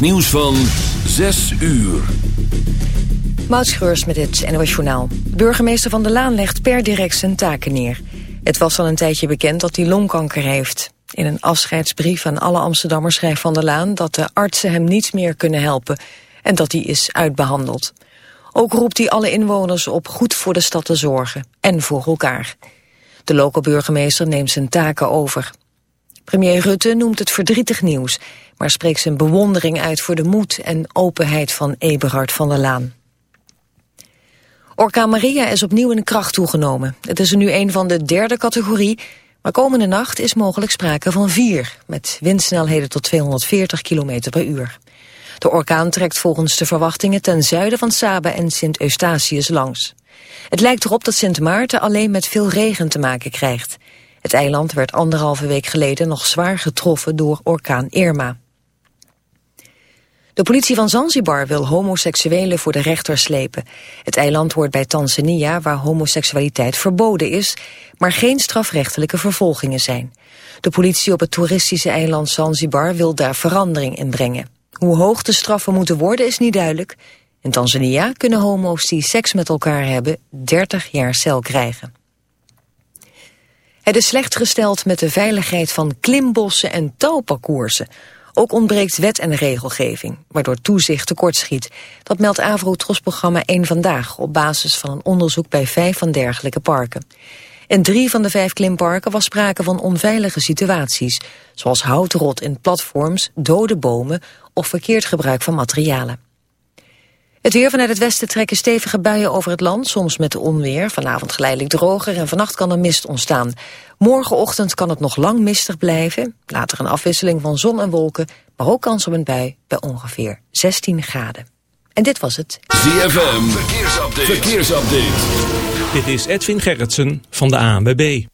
Nieuws van 6 uur. Mautschreurs met het NOS Journaal. Burgemeester Van der Laan legt per direct zijn taken neer. Het was al een tijdje bekend dat hij longkanker heeft. In een afscheidsbrief aan alle Amsterdammers schrijft Van der Laan... dat de artsen hem niets meer kunnen helpen en dat hij is uitbehandeld. Ook roept hij alle inwoners op goed voor de stad te zorgen en voor elkaar. De lokale burgemeester neemt zijn taken over. Premier Rutte noemt het verdrietig nieuws maar spreekt zijn bewondering uit voor de moed en openheid van Eberhard van der Laan. Orkaan Maria is opnieuw in kracht toegenomen. Het is er nu een van de derde categorie, maar komende nacht is mogelijk sprake van vier, met windsnelheden tot 240 km per uur. De orkaan trekt volgens de verwachtingen ten zuiden van Saba en Sint Eustatius langs. Het lijkt erop dat Sint Maarten alleen met veel regen te maken krijgt. Het eiland werd anderhalve week geleden nog zwaar getroffen door orkaan Irma. De politie van Zanzibar wil homoseksuelen voor de rechter slepen. Het eiland hoort bij Tanzania, waar homoseksualiteit verboden is, maar geen strafrechtelijke vervolgingen zijn. De politie op het toeristische eiland Zanzibar wil daar verandering in brengen. Hoe hoog de straffen moeten worden is niet duidelijk. In Tanzania kunnen homo's die seks met elkaar hebben 30 jaar cel krijgen. Het is slecht gesteld met de veiligheid van klimbossen en touwparcoursen. Ook ontbreekt wet en regelgeving, waardoor toezicht tekortschiet. Dat meldt Avro-Tros-programma 1 Vandaag... op basis van een onderzoek bij vijf van dergelijke parken. In drie van de vijf klimparken was sprake van onveilige situaties... zoals houtrot in platforms, dode bomen of verkeerd gebruik van materialen. Het weer vanuit het westen trekken stevige buien over het land, soms met onweer. Vanavond geleidelijk droger en vannacht kan er mist ontstaan. Morgenochtend kan het nog lang mistig blijven. Later een afwisseling van zon en wolken, maar ook kans op een bui bij ongeveer 16 graden. En dit was het. ZFM, verkeersupdate. verkeersupdate. Dit is Edwin Gerritsen van de ANWB.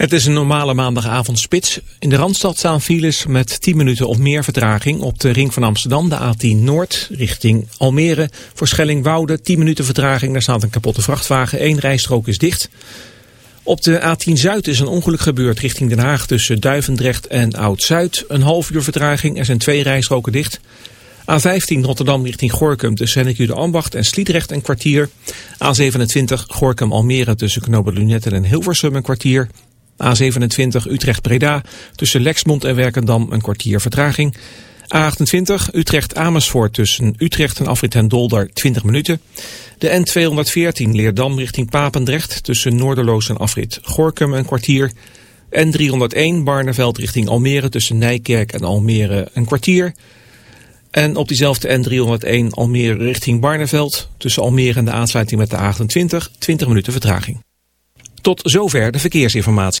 Het is een normale maandagavondspits. In de Randstad staan files met 10 minuten of meer vertraging op de ring van Amsterdam, de A10 Noord, richting Almere. Voor Schellingwoude 10 minuten vertraging, daar staat een kapotte vrachtwagen, Eén rijstrook is dicht. Op de A10 Zuid is een ongeluk gebeurd richting Den Haag tussen Duivendrecht en Oud-Zuid. Een half uur vertraging, er zijn twee rijstroken dicht. A15 Rotterdam richting Gorkum tussen Henneke de Ambacht en Sliedrecht een kwartier. A27 Gorkum Almere tussen Knopen Lunetten en Hilversum een kwartier. A27 Utrecht-Breda tussen Lexmond en Werkendam een kwartier vertraging. A28 Utrecht-Amersfoort tussen Utrecht en Afrit en Dolder 20 minuten. De N214 Leerdam richting Papendrecht tussen Noorderloos en Afrit Gorkum een kwartier. N301 Barneveld richting Almere tussen Nijkerk en Almere een kwartier. En op diezelfde N301 Almere richting Barneveld tussen Almere en de aansluiting met de A28 20 minuten vertraging. Tot zover de verkeersinformatie.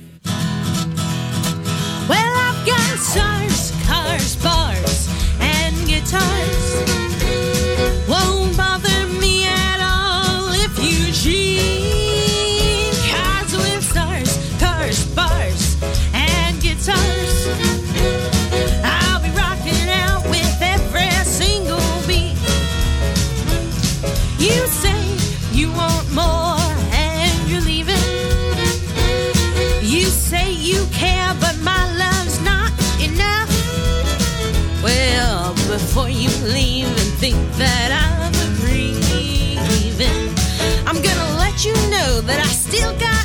That I'm grieving. I'm gonna let you know that I still got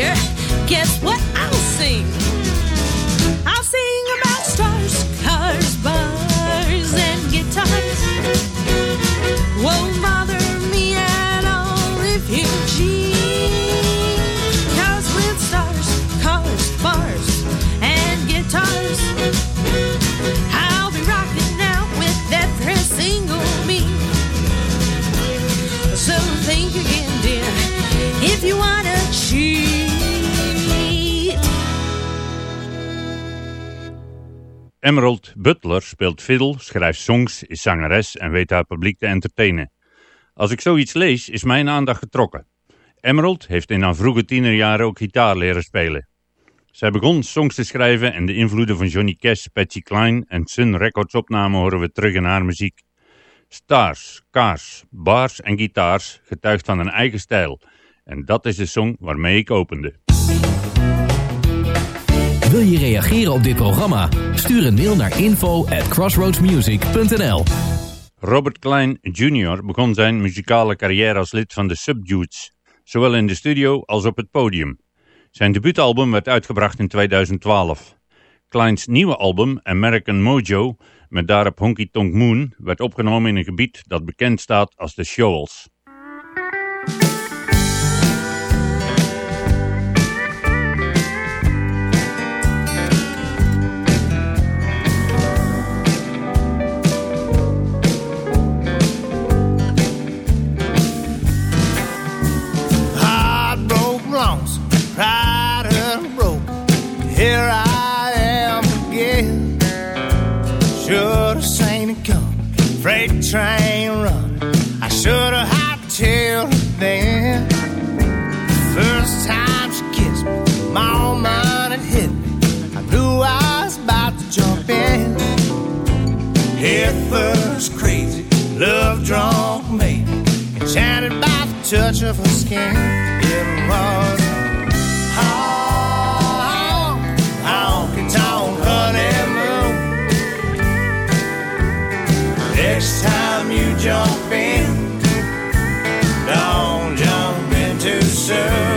dear. Guess what Emerald Butler speelt fiddle, schrijft songs, is zangeres en weet haar publiek te entertainen. Als ik zoiets lees, is mijn aandacht getrokken. Emerald heeft in haar vroege tienerjaren ook gitaar leren spelen. Zij begon songs te schrijven en de invloeden van Johnny Cash, Patsy Cline en Sun Records opnamen horen we terug in haar muziek. Stars, kaars, bars en gitaars getuigt van een eigen stijl. En dat is de song waarmee ik opende. Wil je reageren op dit programma? Stuur een mail naar info at crossroadsmusic.nl Robert Klein Jr. begon zijn muzikale carrière als lid van de Subdudes, zowel in de studio als op het podium. Zijn debuutalbum werd uitgebracht in 2012. Kleins nieuwe album, American Mojo, met daarop Honky Tonk Moon, werd opgenomen in een gebied dat bekend staat als de Shoals. Here I am again. Should have seen it come, freight train run. I should have had till then. First time she kissed me, my own mind hit me. I knew I was about to jump in. Head first crazy, love drunk me, enchanted by the touch of her skin. It was Next time you jump in, don't jump in too soon.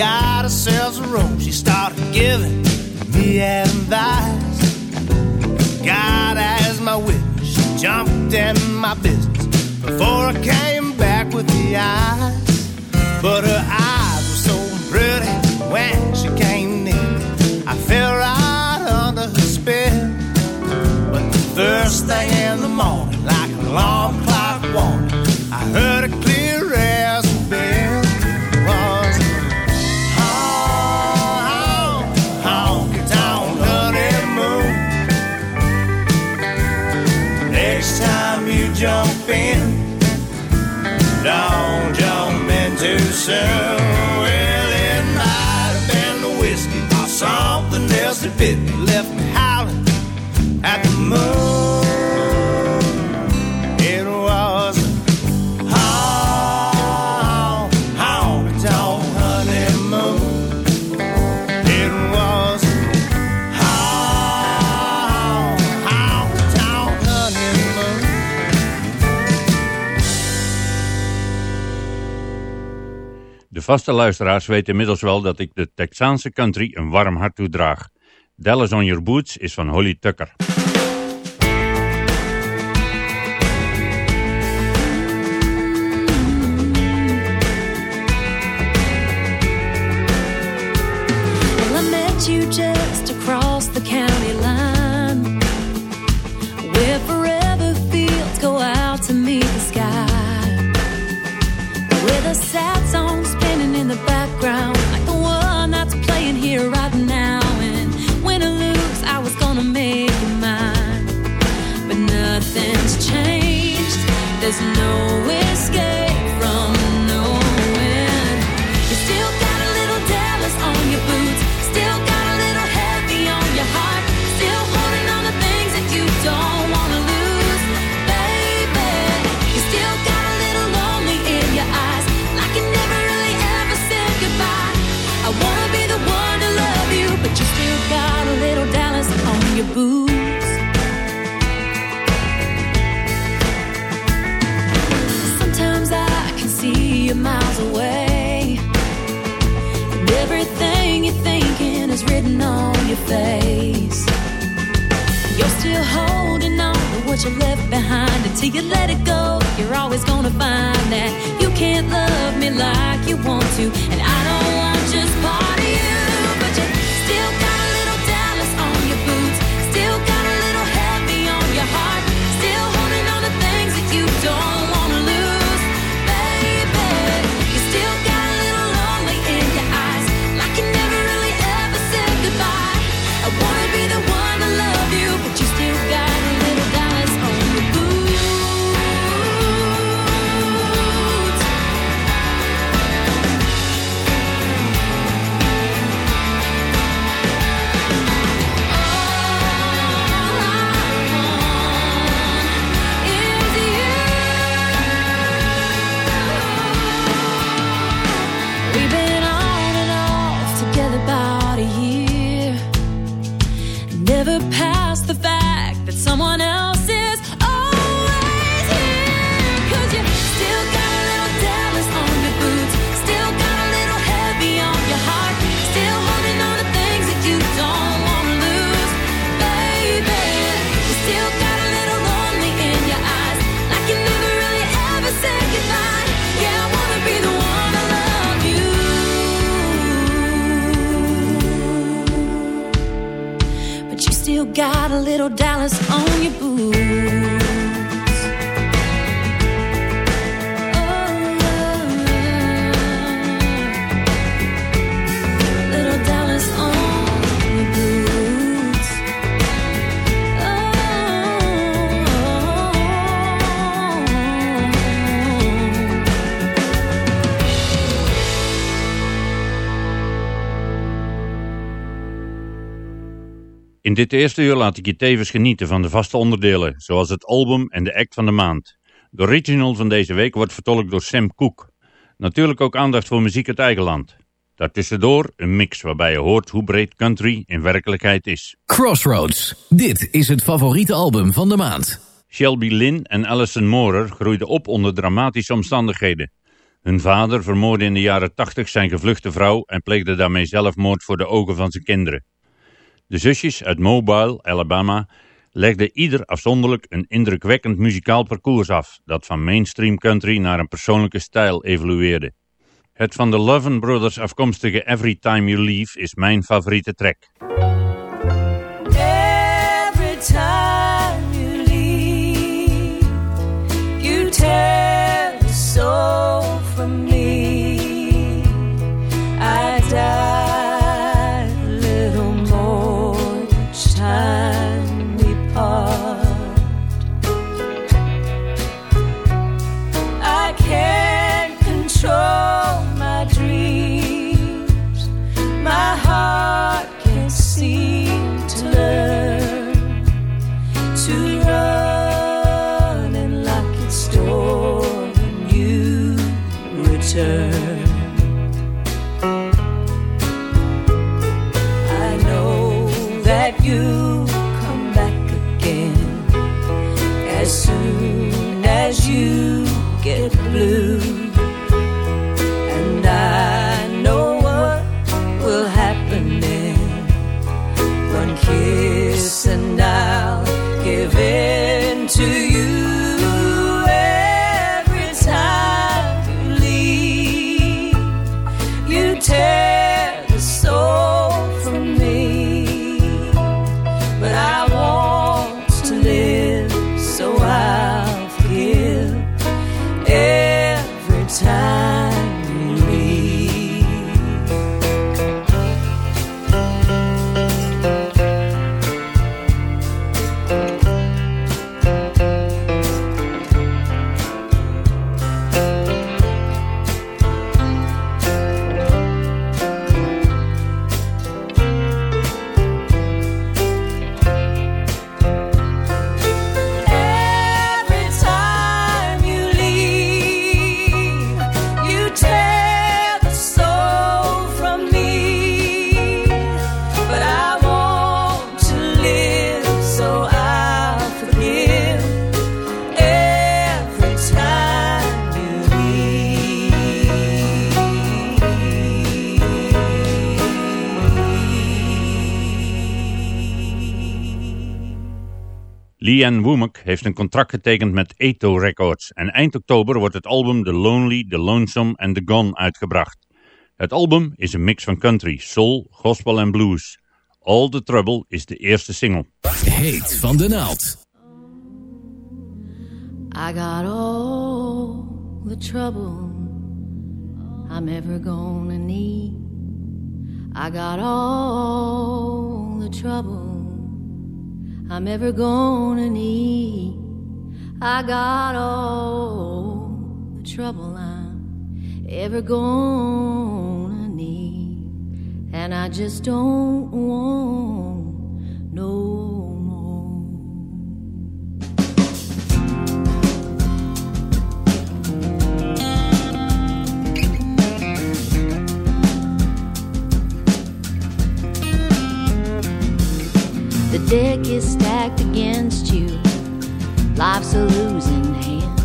Got herself a room. She started giving me advice. God as my witness, she jumped in my business before I came back with the eyes. But her eyes were so pretty when she came near. I fell right under her spell. But the first thing in the morning, like a alarm clock warning, I heard it too vaste luisteraars weten inmiddels wel dat ik de Texaanse country een warm hart toedraag. Dallas on Your Boots is van Holly Tucker. Written on your face. You're still holding on to what you left behind until you let it go. You're always gonna find that you can't love me like you want to. And I don't want just part little Dallas on your boots. In dit eerste uur laat ik je tevens genieten van de vaste onderdelen, zoals het album en de act van de maand. De original van deze week wordt vertolkt door Sam Cooke. Natuurlijk ook aandacht voor muziek uit eigen land. Daartussendoor een mix waarbij je hoort hoe breed country in werkelijkheid is. Crossroads. Dit is het favoriete album van de maand. Shelby Lynn en Alison Moorer groeiden op onder dramatische omstandigheden. Hun vader vermoordde in de jaren 80 zijn gevluchte vrouw en pleegde daarmee zelfmoord voor de ogen van zijn kinderen. De zusjes uit Mobile, Alabama, legden ieder afzonderlijk een indrukwekkend muzikaal parcours af, dat van mainstream country naar een persoonlijke stijl evolueerde. Het van de Loven Brothers afkomstige Every Time You Leave is mijn favoriete track. I know that you come back again as soon as you get blue. Womack heeft een contract getekend met Eto Records en eind oktober wordt het album The Lonely, The Lonesome and The Gone uitgebracht. Het album is een mix van country, soul, gospel en blues. All the Trouble is de eerste single. Heet van de naald. I got all the trouble I'm ever gonna need. I got all the trouble I'm ever gonna need. I got all the trouble I'm ever gonna need. And I just don't want deck is stacked against you. Life's a losing hand.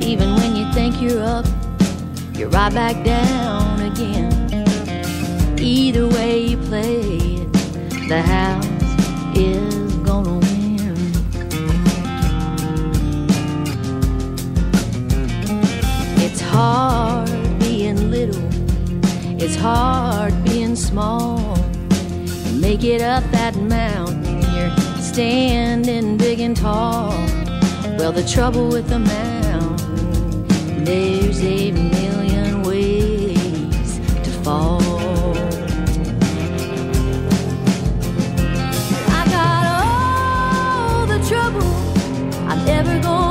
Even when you think you're up, you're right back down again. Either way you play it, the house is gonna win. It's hard being little, it's hard being small. Make it up that mountain, you're standing big and tall. Well, the trouble with the mountain, there's a million ways to fall. I got all the trouble I'm ever gonna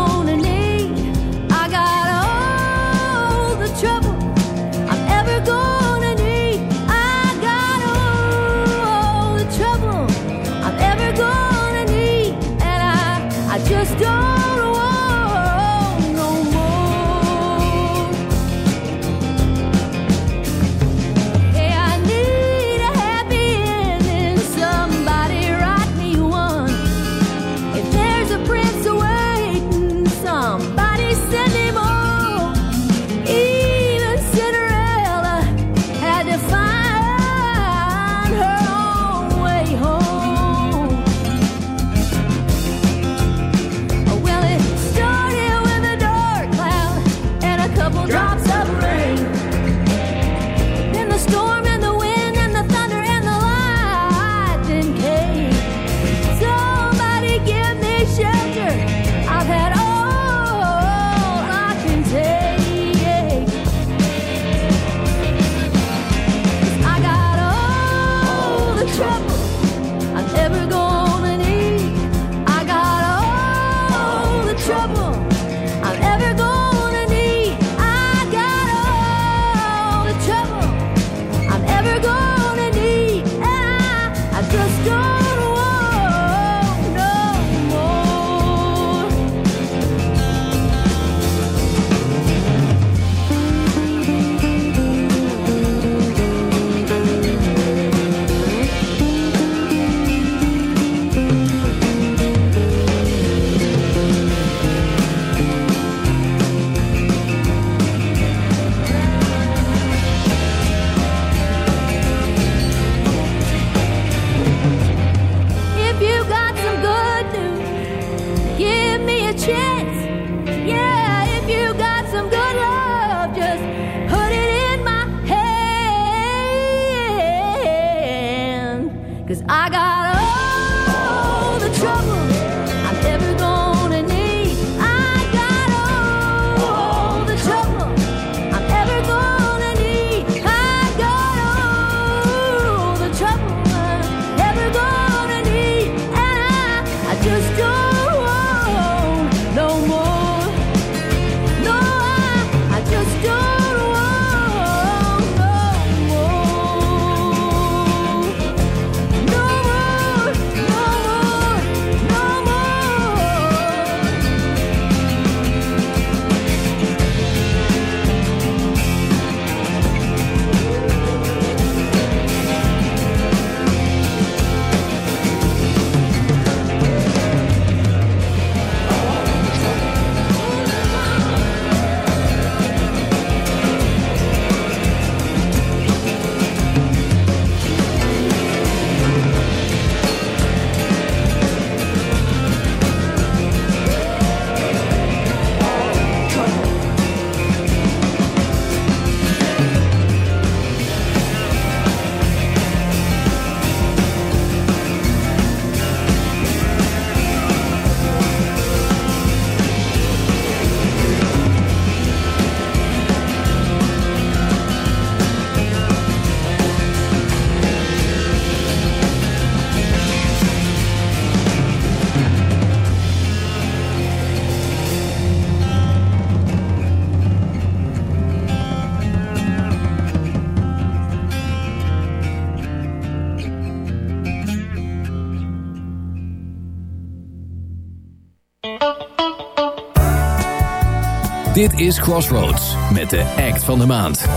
Dit is Crossroads met de act van de maand.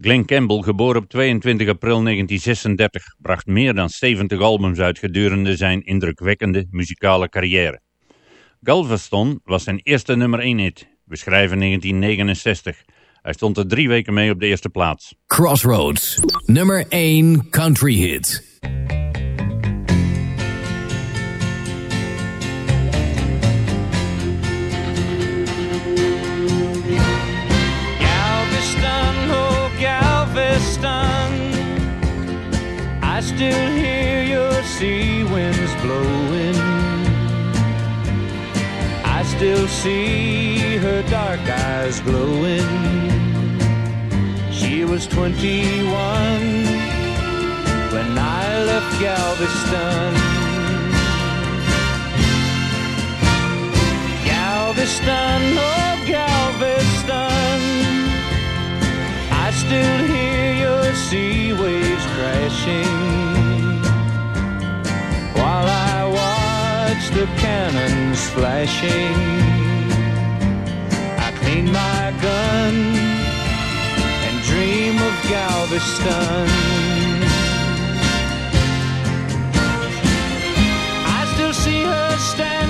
Glenn Campbell, geboren op 22 april 1936, bracht meer dan 70 albums uit gedurende zijn indrukwekkende muzikale carrière. Galveston was zijn eerste nummer 1 hit. We schrijven 1969. Hij stond er drie weken mee op de eerste plaats. Crossroads, nummer 1 country hit. I still hear your sea winds blowing. I still see her dark eyes glowing. She was 21 when I left Galveston. Galveston, oh Galveston, I still hear your sea waves crashing while I watch the cannons flashing. I clean my gun and dream of Galveston. I still see her standing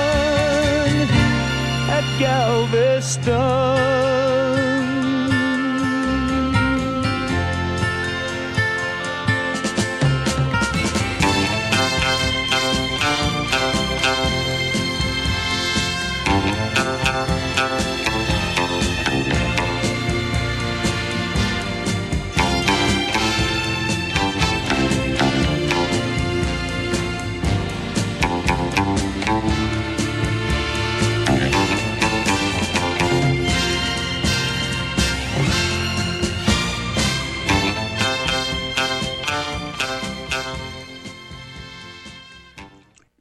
Galveston.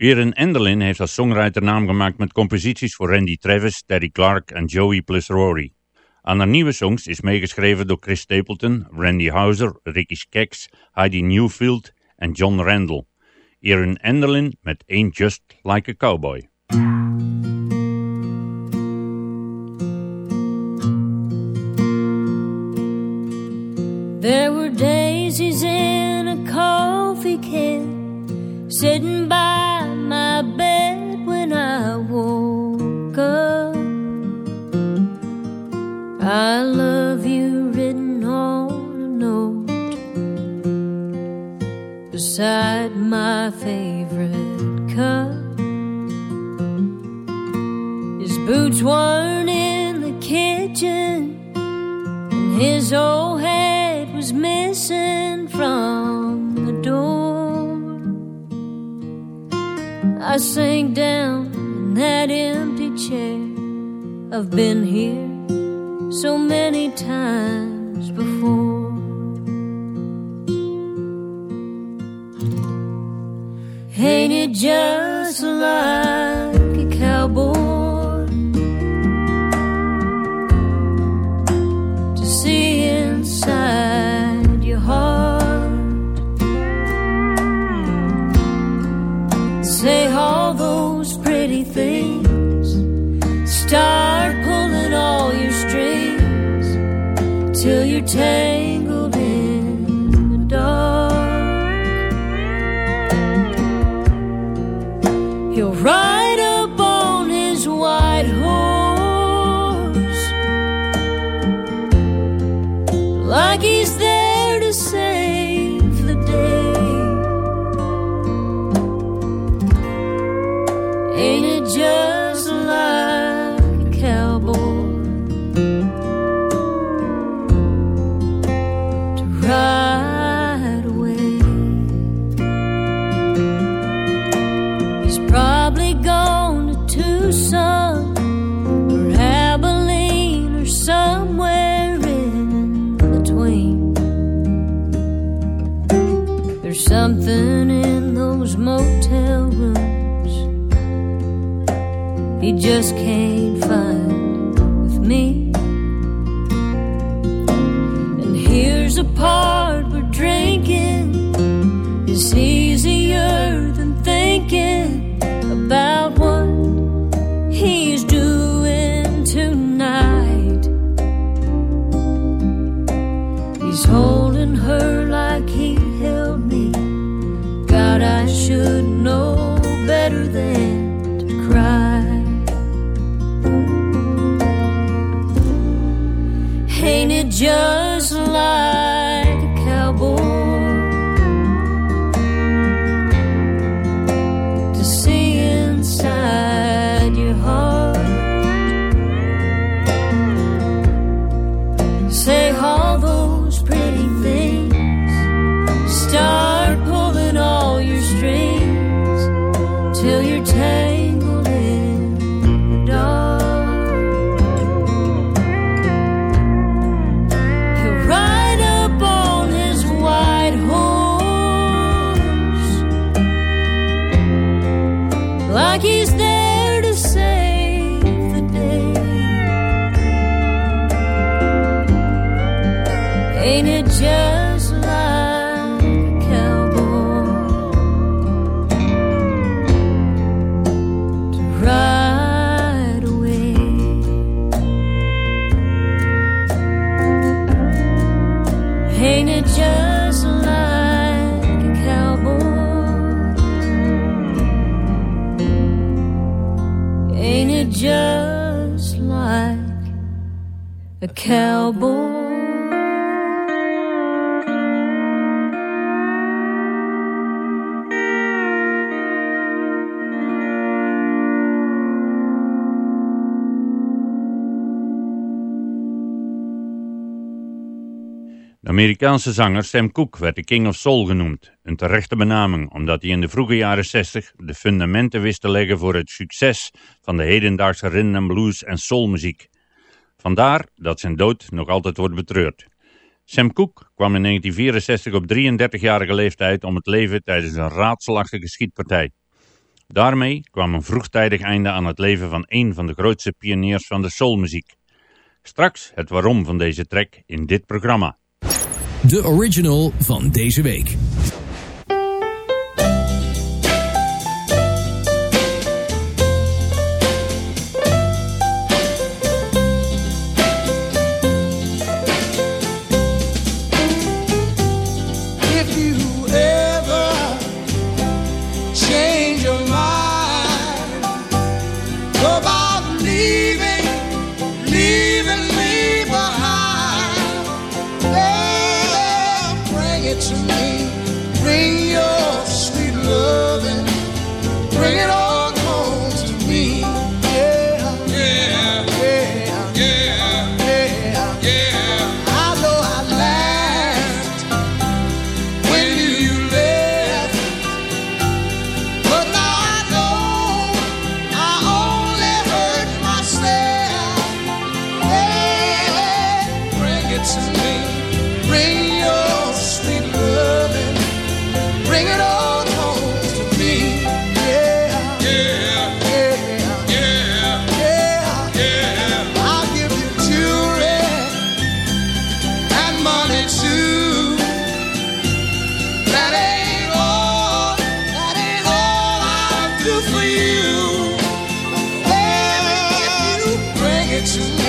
Erin Enderlin heeft als songwriter naam gemaakt met composities voor Randy Travis, Terry Clark en Joey plus Rory. Aan haar nieuwe songs is meegeschreven door Chris Stapleton, Randy Houser, Ricky Skaggs, Heidi Newfield en John Randall. Erin Enderlin met Ain't Just Like a Cowboy. There were daisies in a coffee can sitting by my bed when I woke up. I love you written on a note beside my favorite cup. His boots weren't in the kitchen, and his old hat was missing I sank down in that empty chair. I've been here so many times before. Ain't it just like cowboy? De Amerikaanse zanger Sam Cooke werd de King of Soul genoemd, een terechte benaming omdat hij in de vroege jaren 60 de fundamenten wist te leggen voor het succes van de hedendaagse rhythm blues en soulmuziek. Vandaar dat zijn dood nog altijd wordt betreurd. Sam Cooke kwam in 1964 op 33-jarige leeftijd om het leven tijdens een raadselachtige schietpartij. Daarmee kwam een vroegtijdig einde aan het leven van een van de grootste pioniers van de soulmuziek. Straks het waarom van deze track in dit programma. De original van deze week. get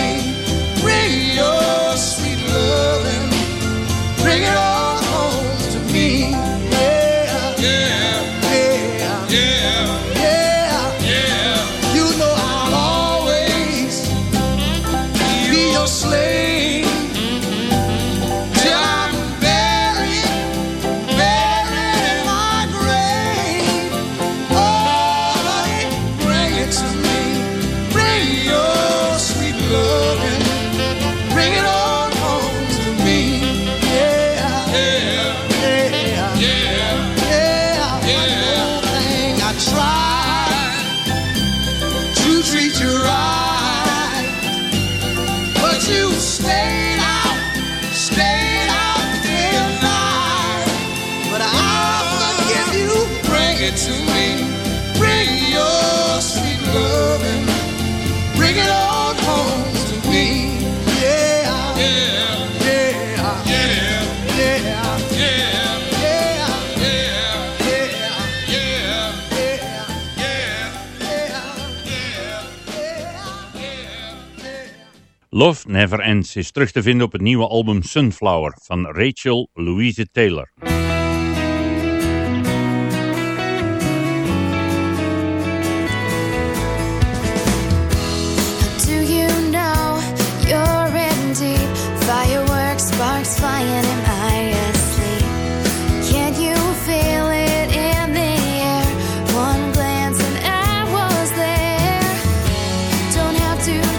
Love Never Ends is terug te vinden op het nieuwe album Sunflower van Rachel Louise Taylor. Do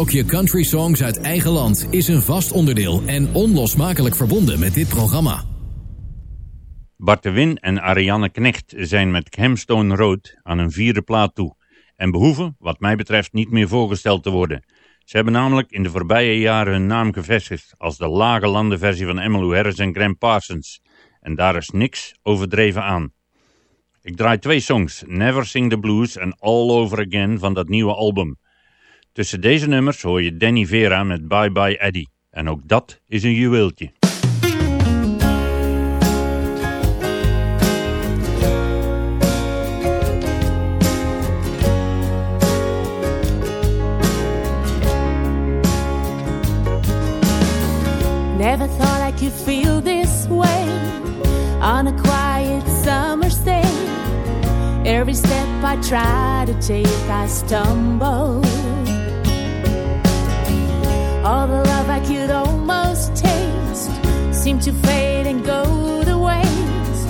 blokje Country Songs uit eigen land is een vast onderdeel en onlosmakelijk verbonden met dit programma. Bart de Win en Ariane Knecht zijn met Hamstone Road aan een vierde plaat toe en behoeven, wat mij betreft, niet meer voorgesteld te worden. Ze hebben namelijk in de voorbije jaren hun naam gevestigd als de lage landenversie van Emmylou Harris en Graham Parsons. En daar is niks overdreven aan. Ik draai twee songs, Never Sing the Blues en All Over Again van dat nieuwe album. Tussen deze nummers hoor je Danny Vera met Bye Bye Eddie. En ook dat is een juweeltje. Never thought I could feel this way on a quiet summer's day. Every step I try to take, I stumble. All the love I could almost taste seemed to fade and go to waste.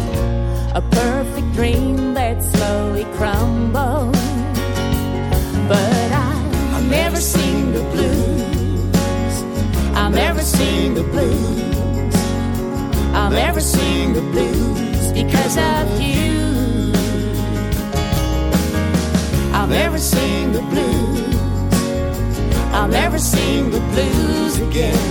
A perfect dream that slowly crumbled. Again.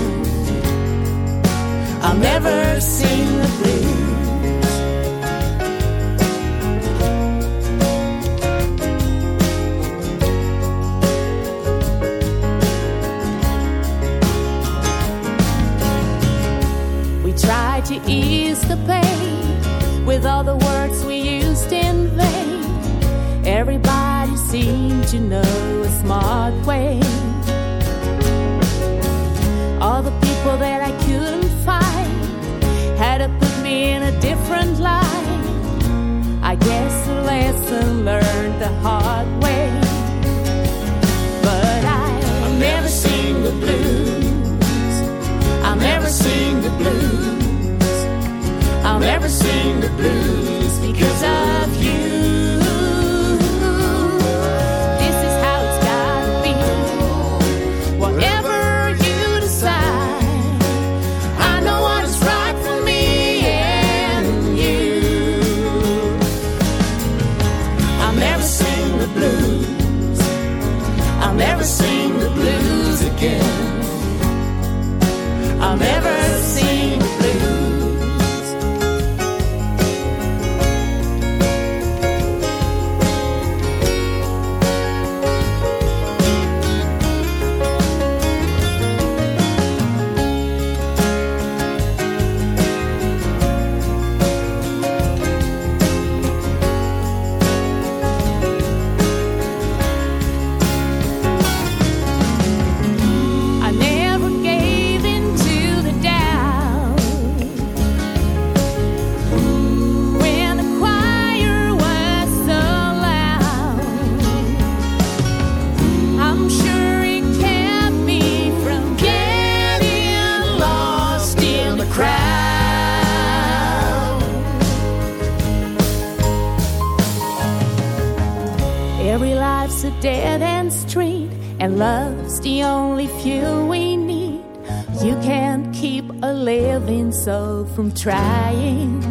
From trying,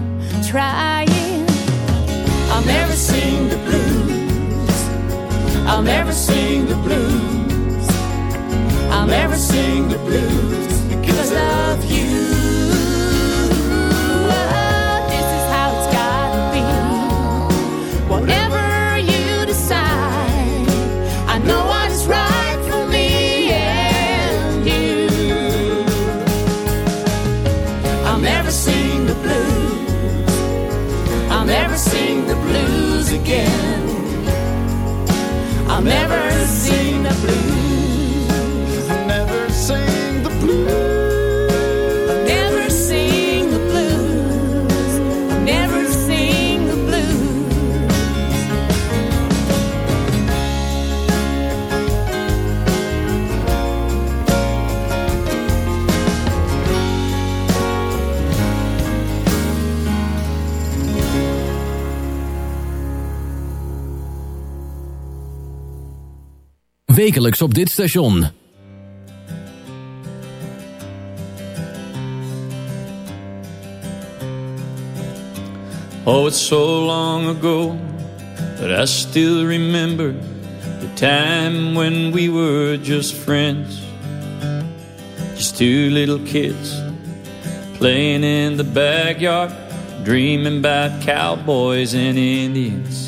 trying. I'll never sing the blues. I'll never sing the blues. I'll never sing the blues because of Wekelijks op dit station. Oh, it's so long ago, but I still remember the time when we were just friends. Just two little kids playing in the backyard, dreaming about cowboys and Indians.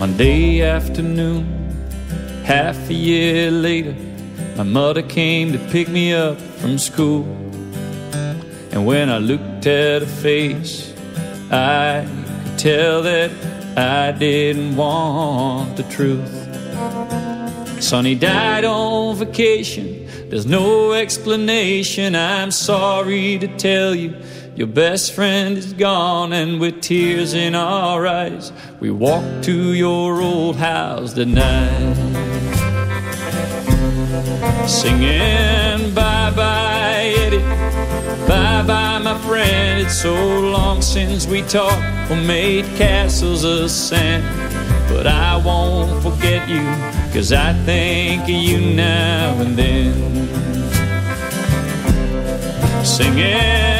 Monday afternoon, half a year later, my mother came to pick me up from school. And when I looked at her face, I could tell that I didn't want the truth. Sonny died on vacation. There's no explanation. I'm sorry to tell you, your best friend is gone, and with tears in our eyes, we walk to your old house tonight. Singing bye bye, Eddie. Bye bye, my friend. It's so long since we talked or made castles of sand. But I won't forget you, cause I think of you now and then. Singing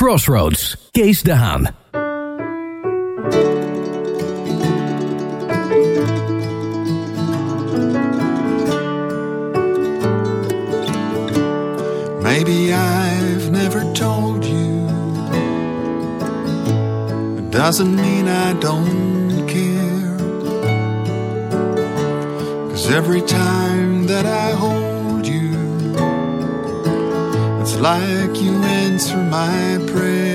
Crossroads, Kees de Haan. Maybe I've never told you. It doesn't mean I don't care. Cause every time that I hold like you answer my prayer.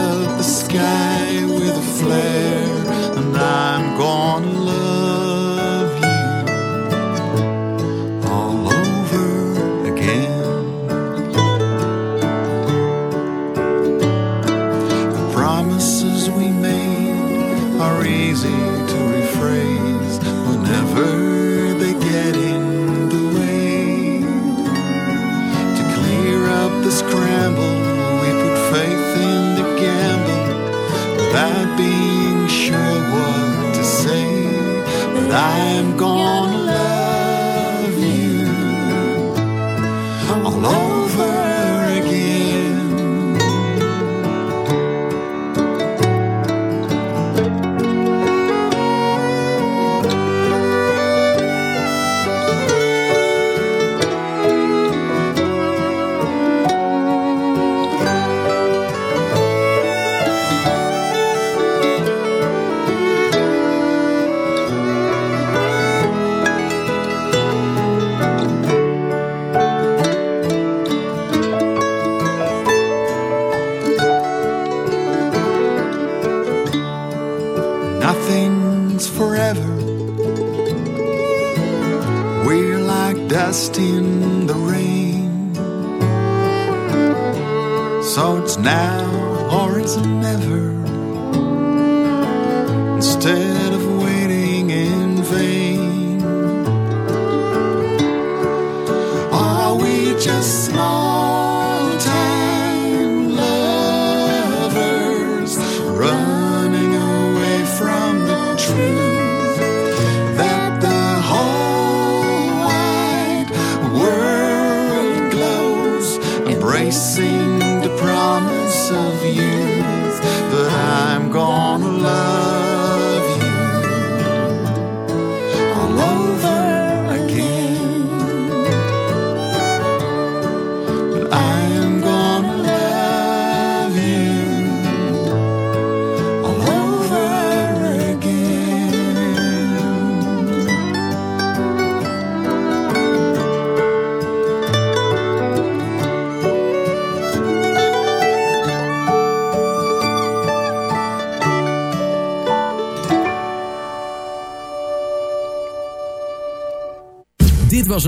Up the sky with a flare and I'm gonna love of you.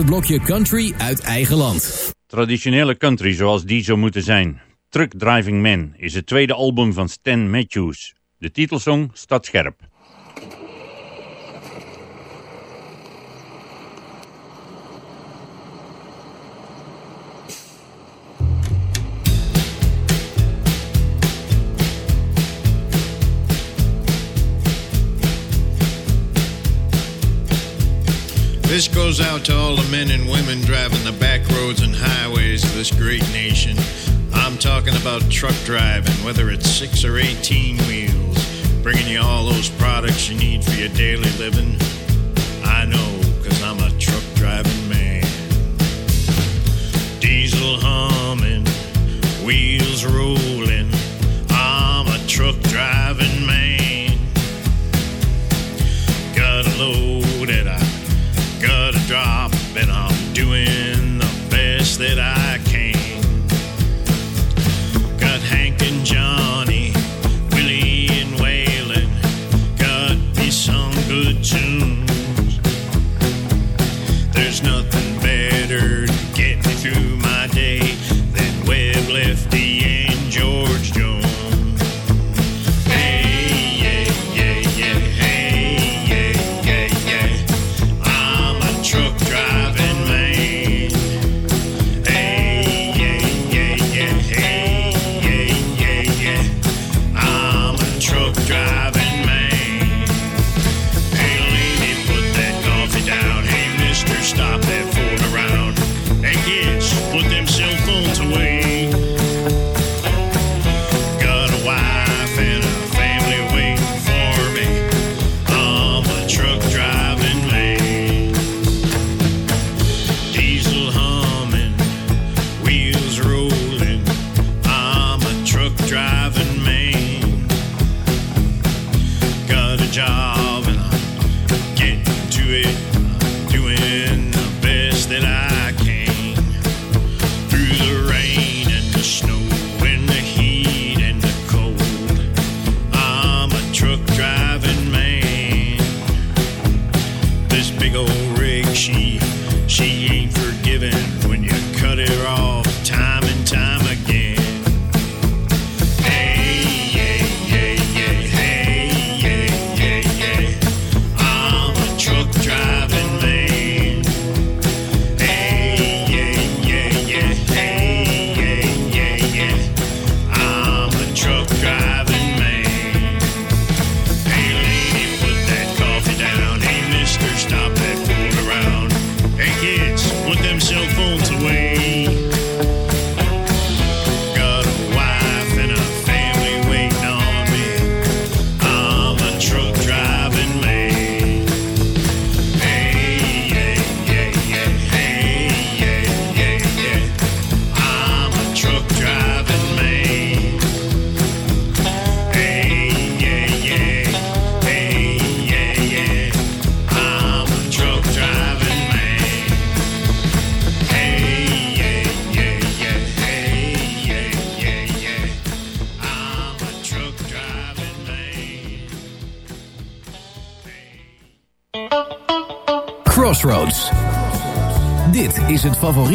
het blokje country uit eigen land. Traditionele country zoals die zou moeten zijn. Truck Driving Man is het tweede album van Stan Matthews. De titelsong Stad scherp. This goes out to all the men and women driving the back roads and highways of this great nation. I'm talking about truck driving, whether it's six or 18 wheels, bringing you all those products you need for your daily living. I know, cause I'm a truck driving man. Diesel humming, wheels rolling, I'm a truck driving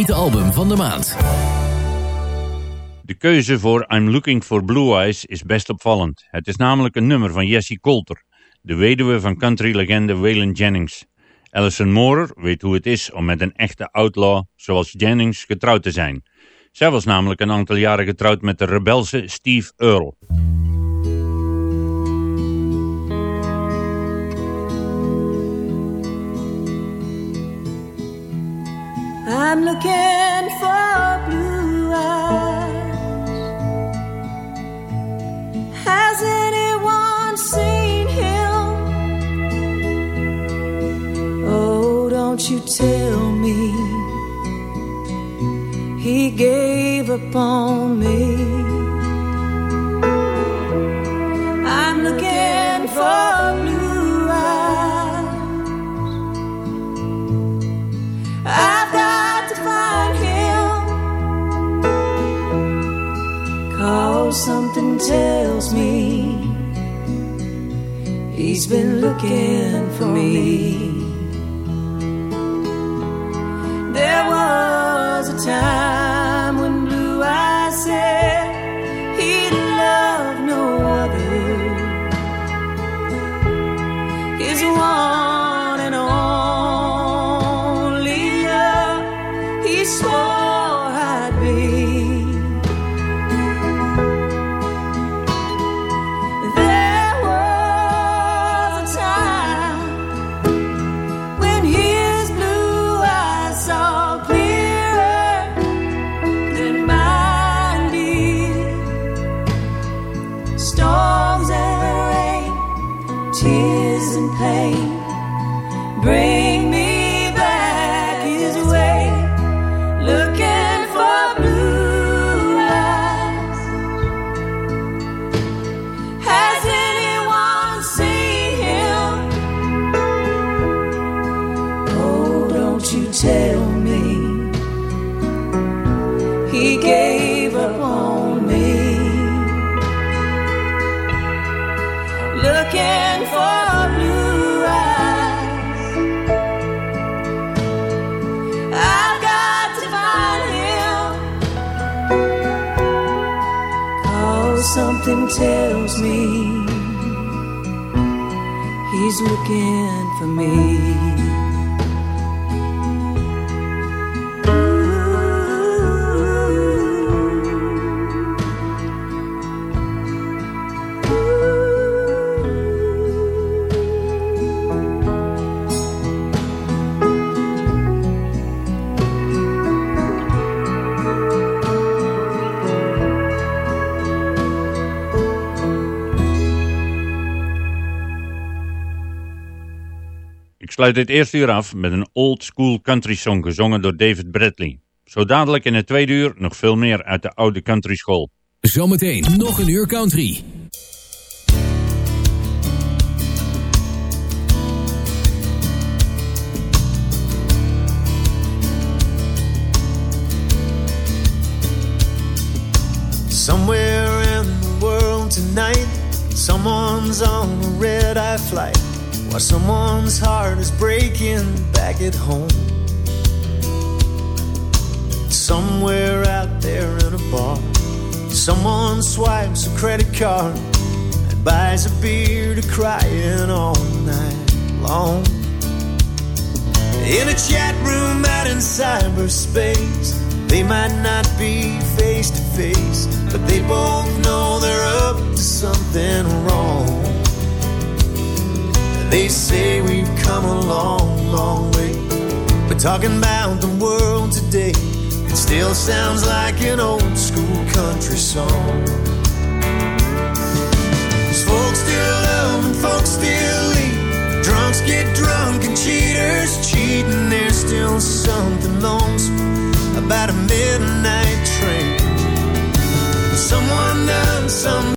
favoriete album van de maand. De keuze voor I'm Looking for Blue Eyes is best opvallend. Het is namelijk een nummer van Jessie Coulter, de weduwe van country-legende Waylon Jennings. Alison Moorer weet hoe het is om met een echte outlaw zoals Jennings getrouwd te zijn. Zij was namelijk een aantal jaren getrouwd met de rebelse Steve Earle. I'm looking for blue eyes. Has anyone seen him? Oh, don't you tell me he gave up on me. I'm looking for blue I've got to find him. Cause something tells me he's been looking for me. Sluit dit eerste uur af met een old school country song gezongen door David Bradley. Zo dadelijk in het tweede uur nog veel meer uit de oude country school. Zometeen nog een uur country. Somewhere in the world tonight, someone's on a red eye flight, while someone's heart is breaking back at home. Somewhere out there in a bar, someone swipes a credit card and buys a beer to crying all night long. In a chat room out in cyberspace, they might not be face to face, but they both know they're up to something wrong. They say we've come a long, long way, but talking about the world today, it still sounds like an old school country song. 'Cause folks still love and folks still leave. Drunks get drunk and cheaters cheating. There's still something lonesome about a midnight train. Someone done some.